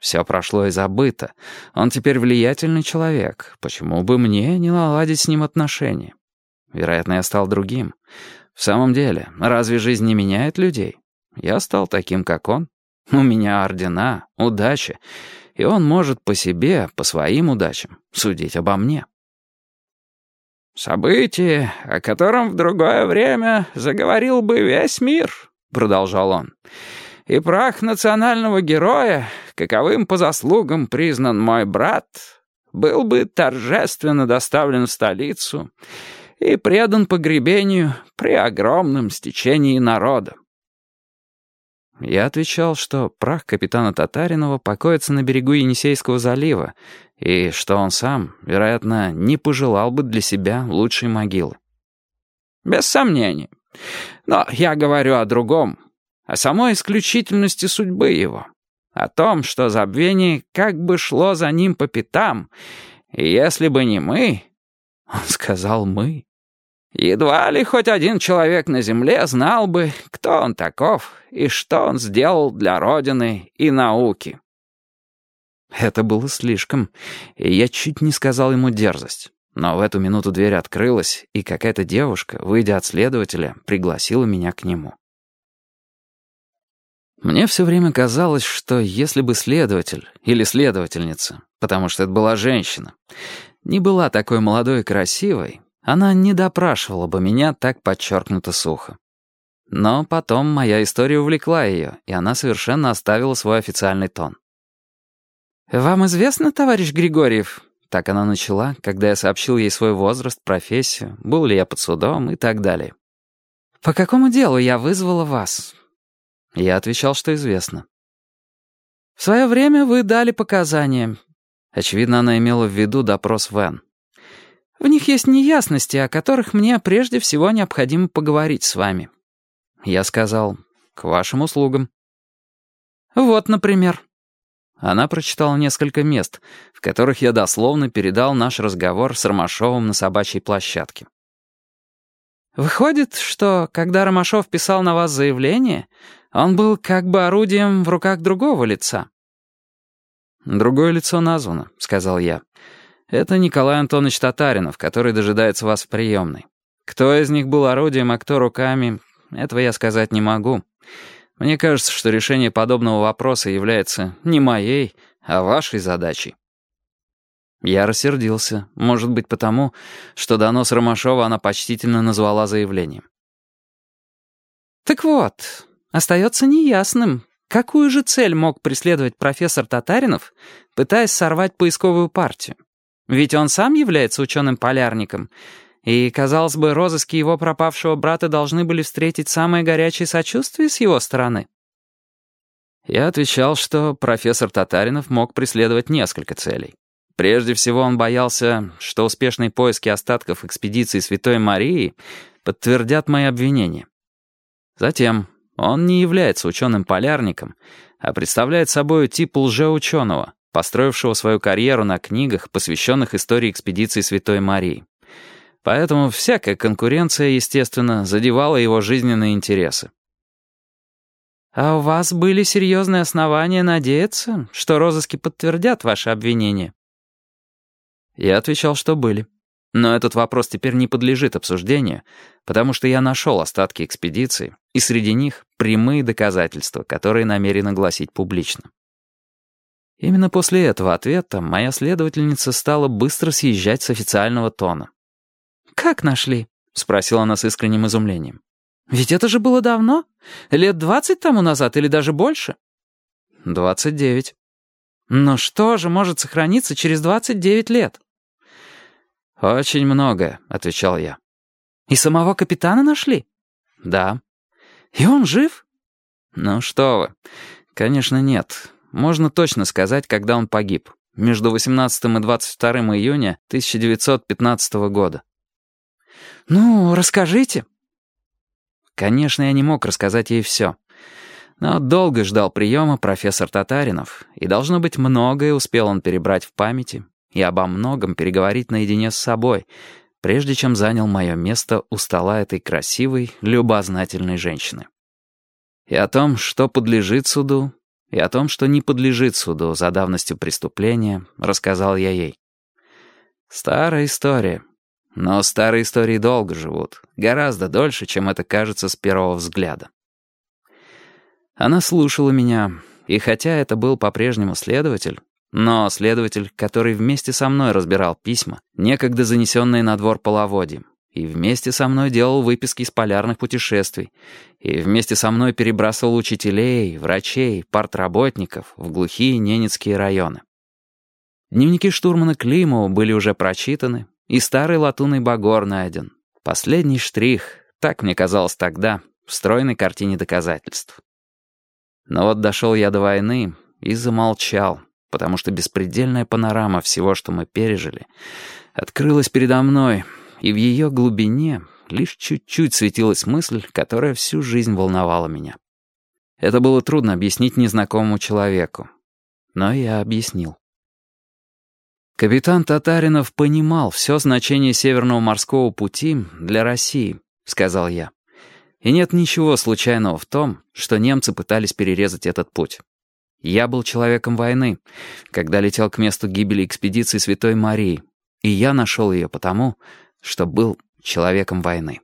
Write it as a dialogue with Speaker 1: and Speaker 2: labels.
Speaker 1: Все прошло и забыто. Он теперь влиятельный человек. Почему бы мне не наладить с ним отношения? Вероятно, я стал другим. В самом деле, разве жизнь не меняет людей? Я стал таким, как он. У меня ордена, удача, и он может по себе, по своим удачам, судить обо мне.
Speaker 2: «Событие, о котором в другое время заговорил бы весь мир», — продолжал он, «и прах национального героя, каковым по заслугам признан мой брат, был бы торжественно доставлен в столицу и предан погребению при огромном стечении народа.
Speaker 1: Я отвечал, что прах капитана Татаринова покоится на берегу Енисейского залива, и что он сам, вероятно, не пожелал бы для себя лучшей могилы.
Speaker 2: «Без сомнений. Но я говорю о другом, о самой исключительности судьбы его, о том, что забвение как бы шло за ним по пятам, и если бы не мы...»
Speaker 1: Он сказал «мы».
Speaker 2: Едва ли хоть один человек на земле знал бы, кто он таков и что он сделал для Родины и науки.
Speaker 1: Это было слишком, и я чуть не сказал ему дерзость. Но в эту минуту дверь открылась, и какая-то девушка, выйдя от следователя, пригласила меня к нему. Мне все время казалось, что если бы следователь или следовательница, потому что это была женщина, не была такой молодой и красивой, она не допрашивала бы меня так подчеркнуто сухо. Но потом моя история увлекла ее, и она совершенно оставила свой официальный тон. «Вам известно, товарищ Григорьев?» Так она начала, когда я сообщил ей свой возраст, профессию, был ли я под судом и так далее. «По какому делу я вызвала вас?» Я отвечал, что известно. «В свое время вы дали показания». Очевидно, она имела в виду допрос Вен. В них есть неясности, о которых мне прежде всего необходимо поговорить с вами». Я сказал, «К вашим услугам». «Вот, например». Она прочитала несколько мест, в которых я дословно передал наш разговор с Ромашовым на собачьей площадке. «Выходит, что, когда Ромашов писал на вас заявление, он был как бы орудием в руках другого лица». «Другое лицо названо», — сказал я. Это Николай Антонович Татаринов, который дожидается вас в приемной. Кто из них был орудием, а кто руками, этого я сказать не могу. Мне кажется, что решение подобного вопроса является не моей, а вашей задачей. Я рассердился, может быть потому, что донос Ромашова она почтительно назвала заявлением. Так вот, остается неясным, какую же цель мог преследовать профессор Татаринов, пытаясь сорвать поисковую партию. Ведь он сам является ученым-полярником, и, казалось бы, розыски его пропавшего брата должны были встретить самое горячее сочувствие с его стороны. Я отвечал, что профессор Татаринов мог преследовать несколько целей. Прежде всего, он боялся, что успешные поиски остатков экспедиции Святой Марии подтвердят мои обвинения. Затем, он не является ученым-полярником, а представляет собой тип лжеученого, построившего свою карьеру на книгах, посвященных истории экспедиции Святой Марии. Поэтому всякая конкуренция, естественно, задевала его жизненные интересы. «А у вас были серьезные основания надеяться, что розыски подтвердят ваши обвинения?» Я отвечал, что были. Но этот вопрос теперь не подлежит обсуждению, потому что я нашел остатки экспедиции, и среди них прямые доказательства, которые намерен огласить публично. Именно после этого ответа моя следовательница стала быстро съезжать с официального тона. «Как нашли?» — спросила она с искренним изумлением. «Ведь это же было давно? Лет двадцать тому назад или даже больше?» «Двадцать девять». «Но что же может сохраниться через двадцать девять лет?» «Очень многое», — отвечал я. «И самого капитана нашли?» «Да». «И он жив?» «Ну что вы, конечно, нет. Можно точно сказать, когда он погиб. Между 18 и 22 июня 1915 года. «Ну, расскажите». Конечно, я не мог рассказать ей все. Но долго ждал приема профессор Татаринов, и, должно быть, многое успел он перебрать в памяти и обо многом переговорить наедине с собой, прежде чем занял мое место у стола этой красивой, любознательной женщины. И о том, что подлежит суду, и о том, что не подлежит суду за давностью преступления, рассказал я ей. Старая история. Но старые истории долго живут, гораздо дольше, чем это кажется с первого взгляда. Она слушала меня, и хотя это был по-прежнему следователь, но следователь, который вместе со мной разбирал письма, некогда занесенные на двор половодьем, и вместе со мной делал выписки из полярных путешествий, и вместе со мной перебрасывал учителей, врачей, партработников в глухие ненецкие районы. Дневники штурмана Климова были уже прочитаны, и старый латунный багор найден. Последний штрих, так мне казалось тогда, в стройной картине доказательств. Но вот дошел я до войны и замолчал, потому что беспредельная панорама всего, что мы пережили, открылась передо мной, и в ее глубине лишь чуть-чуть светилась мысль, которая всю жизнь волновала меня. Это было трудно объяснить незнакомому человеку. Но я объяснил. Капитан Татаринов понимал все значение Северного морского пути для России, сказал я. И нет ничего случайного в том, что немцы пытались перерезать этот путь. Я был человеком войны, когда летел к месту гибели экспедиции Святой Марии, и я нашел ее потому, что был человеком войны.